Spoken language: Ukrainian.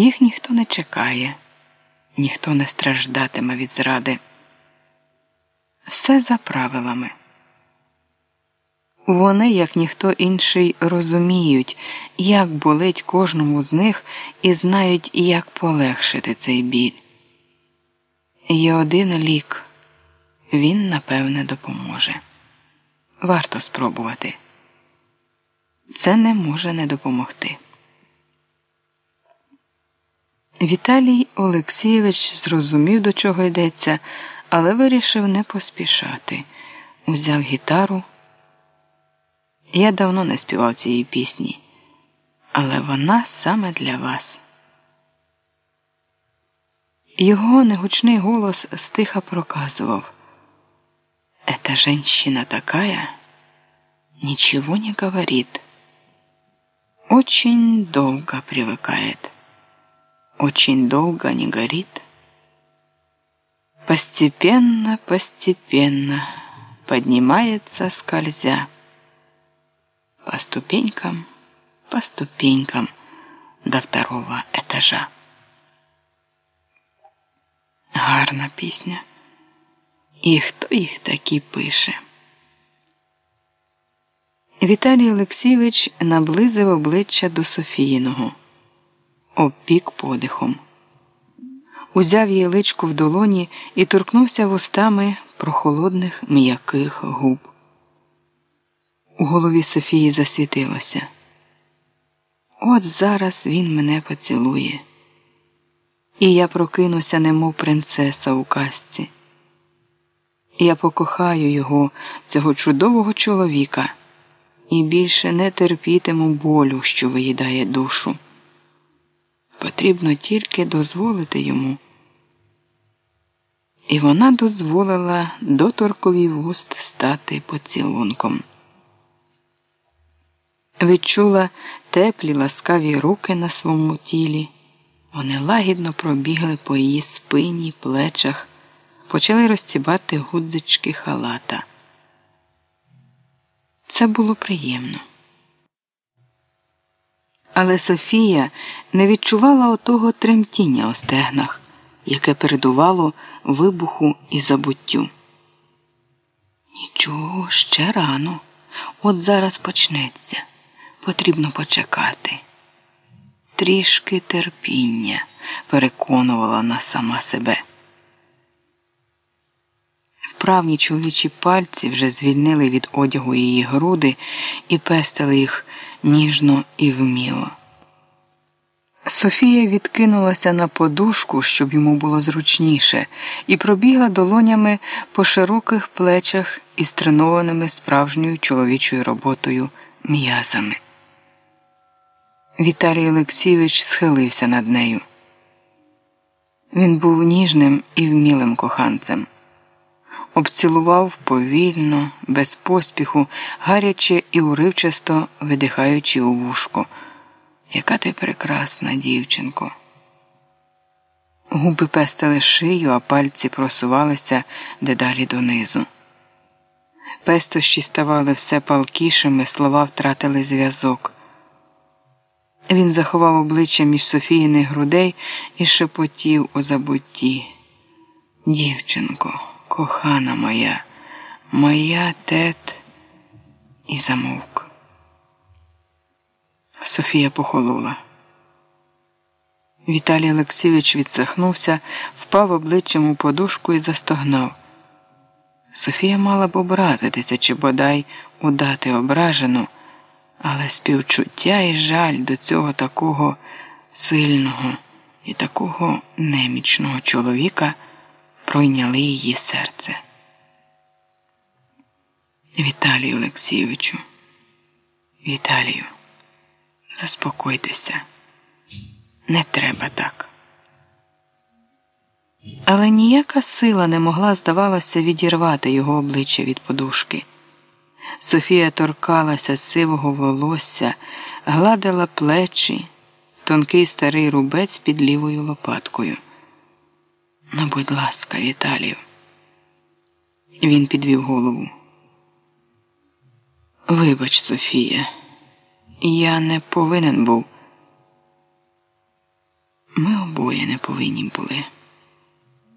Їх ніхто не чекає, ніхто не страждатиме від зради. Все за правилами. Вони, як ніхто інший, розуміють, як болить кожному з них, і знають, як полегшити цей біль. Є один лік, він, напевне, допоможе. Варто спробувати. Це не може не допомогти. Віталій Олексійович зрозумів, до чого йдеться, але вирішив не поспішати. Узяв гітару. Я давно не співав цієї пісні, але вона саме для вас. Його негучний голос стиха проказував. Эта женщина такая, ничего не говорит, очень долго привыкает, очень долго не горит. Постепенно, постепенно поднимается скользя по ступенькам, по ступенькам до второго этажа. Гарна пісня. І хто їх такі пише? Віталій Олексійович наблизив обличчя до Софіїного, обпік подихом, узяв її личку в долоні і торкнувся вустами прохолодних м'яких губ. У голові Софії засвітилося. От зараз він мене поцілує, і я прокинуся, немов принцеса у казці. Я покохаю його, цього чудового чоловіка, і більше не терпітиму болю, що виїдає душу. Потрібно тільки дозволити йому. І вона дозволила доторкові вуст стати поцілунком. Відчула теплі ласкаві руки на своєму тілі. Вони лагідно пробігли по її спині, плечах почали розцібати гудзички халата. Це було приємно. Але Софія не відчувала отого тремтіння у стегнах, яке передувало вибуху і забуттю. Нічого ще рано. От зараз почнеться. Потрібно почекати. Трішки терпіння, переконувала вона сама себе. Вправні чоловічі пальці вже звільнили від одягу її груди і пестили їх ніжно і вміло. Софія відкинулася на подушку, щоб йому було зручніше, і пробігла долонями по широких плечах із тренованими справжньою чоловічою роботою м'язами. Віталій Олексійович схилився над нею. Він був ніжним і вмілим коханцем обцілував повільно, без поспіху, гаряче і уривчасто видихаючи у вушко. Яка ти прекрасна, дівчинко. Губи пестили шию, а пальці просувалися дедалі донизу. Пестощі ставали все палкішими, слова втратили зв'язок. Він заховав обличчя між Софіїних грудей і шепотів у забутті. Дівчинко кохана моя, моя тет і замовк. Софія похолола. Віталій Олексійович відсахнувся, впав обличчям у подушку і застогнав. Софія мала б образитися чи бодай удати ображену, але співчуття і жаль до цього такого сильного і такого немічного чоловіка пройняли її серце. Віталію Олексійовичу, Віталію, заспокойтеся, не треба так. Але ніяка сила не могла, здавалося, відірвати його обличчя від подушки. Софія торкалася сивого волосся, гладила плечі, тонкий старий рубець під лівою лопаткою. Ну, будь ласка, Віталію. Він підвів голову. Вибач, Софія, я не повинен був. Ми обоє не повинні були.